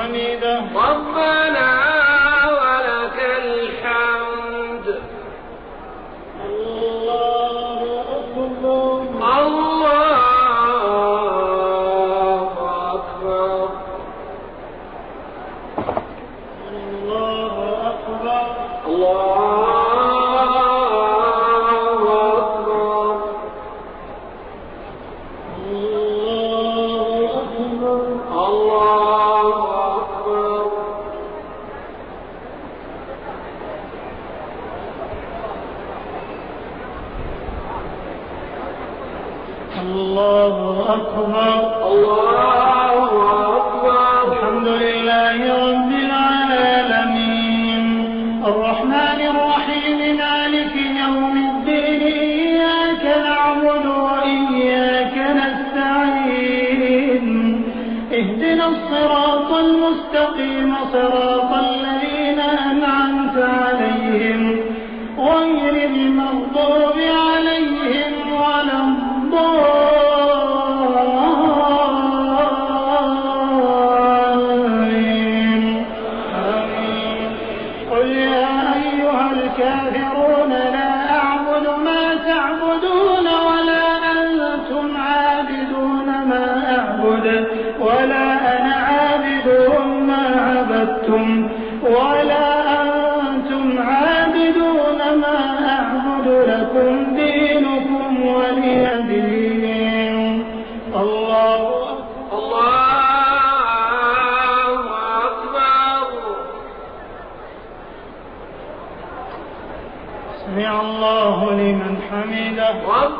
حميدا ربنا vamos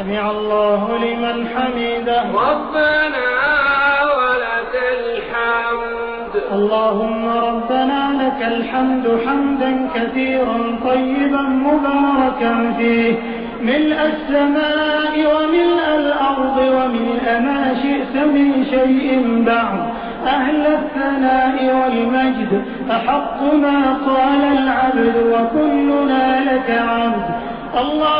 سمع الله لمن حمده. ربنا ولك الحمد. اللهم ربنا لك الحمد حمدا كثيرا طيبا مباركا فيه. ملء السماء وملء الأرض وملء ما شئت من شيء بعد. أهل الثناء والمجد أحق ما قال العبد وكلنا لك عبد. الحمد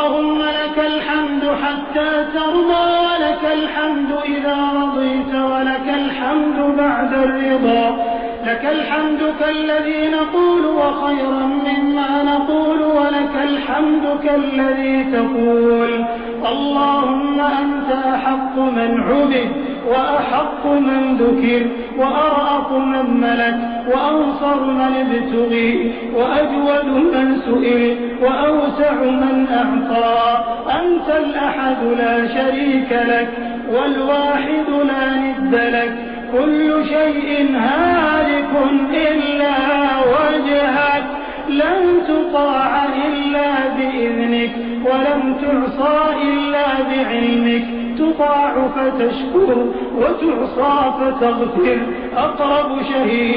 حتى ترضى ولك الحمد إذا رضيت ولك الحمد بعد الرضا. لك الحمد كالذي نقول وخيرا مما نقول ولك الحمد كالذي تقول. اللهم أنت أحق من عبد وأحق من ذكر وأرأف من ملك وأنصر من ابتغي وأجود من سئل وأوسع من أعطى. أنت الأحد لا شريك لك والواحد لا ند لك. كل شيء هالك إلا وجهك. لن تطاع إلا بإذنك ولم تعصى إلا بعلمك. تطاع فتشكر وتعصى فتغفر. أقرب شهيد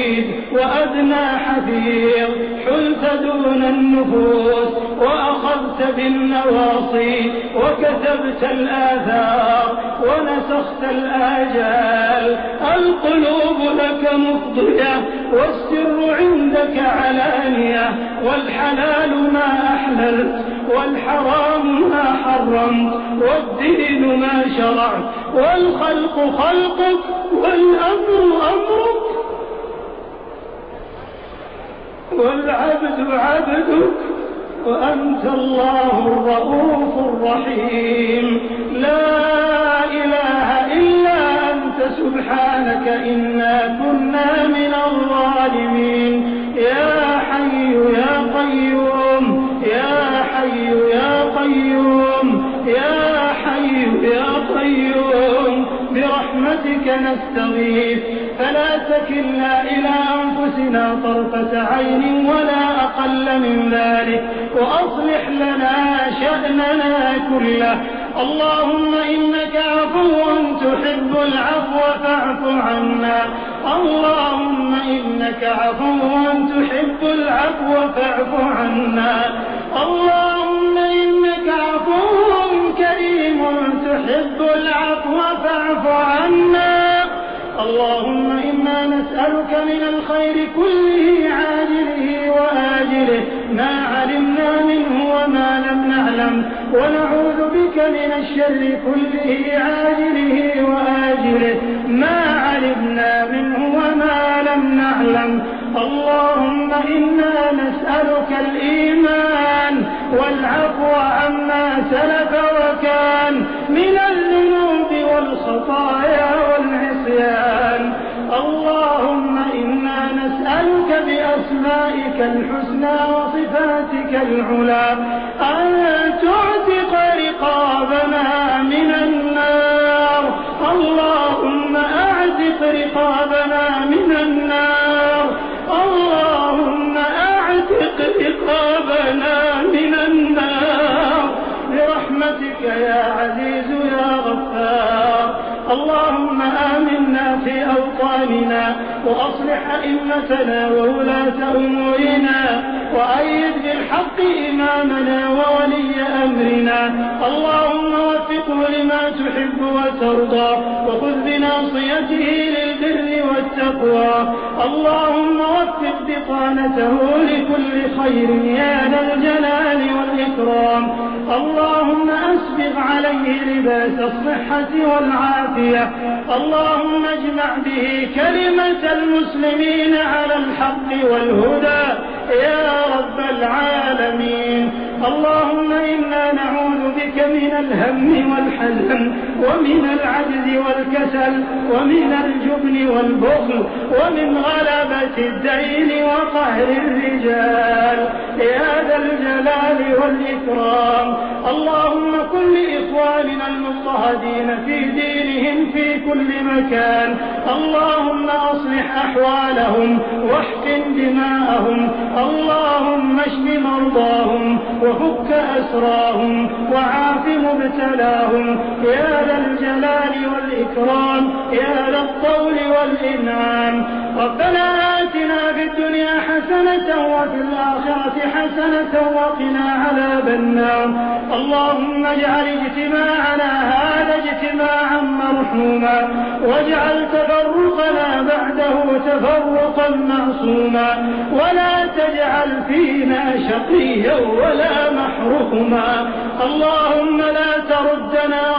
وأدنى حفيظ حلت دون النفوس وأخذت بالنواصي وكتبت الآثار ونسخت الآجال. القلوب لك مفضية والسر عندك علانية. والحلال ما أحللت والحرام ما حرمت والدين ما شرعت. والخلق خلقك والأمر والعبد عبدك وأنت الله الرؤوف الرحيم. لا إله إلا أنت سبحانك إنا كنا من الظالمين. يا حي يا برحمتك نستغيث. فلا تكلنا إلى أنفسنا طرفة عين ولا أقل من ذلك. وأصلح لنا شأننا كله. اللهم إنك عفو تحب العفو فاعف عنا. اللهم إنك عفو تحب العفو فاعف عنا. اللهم تحب العفو فاعف عنا. اللهم إنا نسألك من الخير كله عاجله وآجله. ما علمنا منه وما لم نعلم. ونعوذ بك من الشر كله عاجله وآجله. ما علمنا منه وما لم نعلم. اللهم إنا نسألك الإيمان. والعفو عما سلف وكان. من والخطايا والعصيان اللهم إنا نسألك بأسمائك الحسنى وصفاتك العلى أن تعتق رقابنا من النار. اللهم أعتق رقابنا من النار. اللهم أعتق رقابنا من النار. برحمتك يا عزيز اللهم آمنا في أوطاننا وأصلح أئمتنا وولاة أمورنا وأيد بالحق إمامنا وولي أمرنا. اللهم وفقه لما تحب وترضى وخذ بناصيته للبر والتقوى. اللهم وفق بطانته لكل خير يا ذا الجلال والإكرام. اللهم أسبغ عليه لباس الصحة والعافية. اللهم اجمع به كلمة المسلمين على الحق والهدى. يا رب العالمين. اللهم إنا نعوذ بك من الهم والحزن ومن العجز والكسل. ومن الجبن والبخل ومن غلبة الدين وقهر الرجال. يا ذا الجلال والإكرام. اللهم كن لإخواننا المضطهدين في دينهم في كل مكان. اللهم أصلح أحوالهم واحقن دماءهم. اللهم اشف مرضاهم وفك أسراهم وعاف مبتلاهم. يا ذا الجلال والإكرام. يا ذا الطول والإنعام. ربنا آتنا في الدنيا حسنة وفي الآخرة حسنة وقنا عذاب النار. اللهم اجعل اجتماعنا هذا اجتماعا مرحوما واجعل تفرقنا بعده تفرقا معصوما. ولا تجعل فينا شقيا ولا محروما. اللهم لا تردنا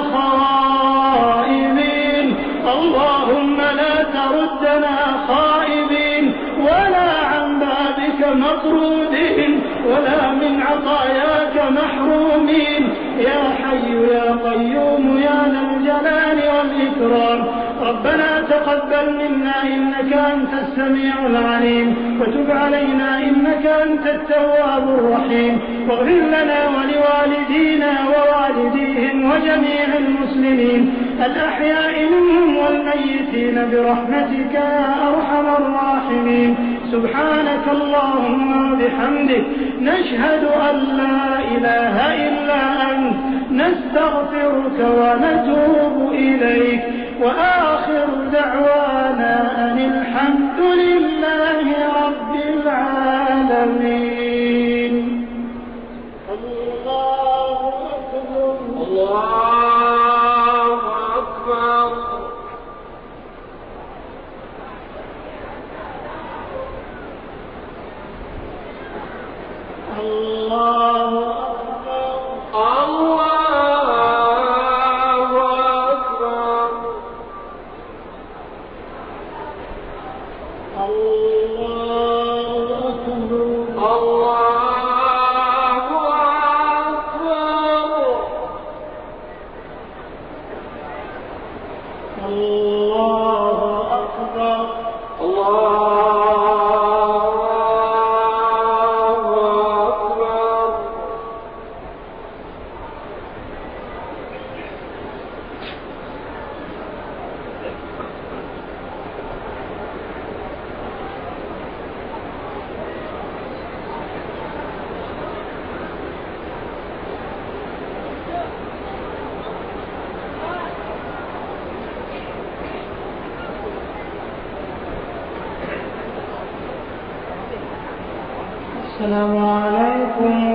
عطاياك محرومين. يا حي يا قيوم يا ذا الجلال والإكرام. ربنا تقبل منا إنك أنت السميع العليم. وتب علينا إنك أنت التواب الرحيم. واغفر لنا ولوالدينا ووالديهم وجميع المسلمين. الأحياء منهم والميتين برحمتك يا أرحم الراحمين. سبحانك اللهم وبحمدك نشهد أن لا إله إلا أنت نستغفرك ونتوب إليك وآخر دعوانا أن الحمد لله 顔 السلام عليكم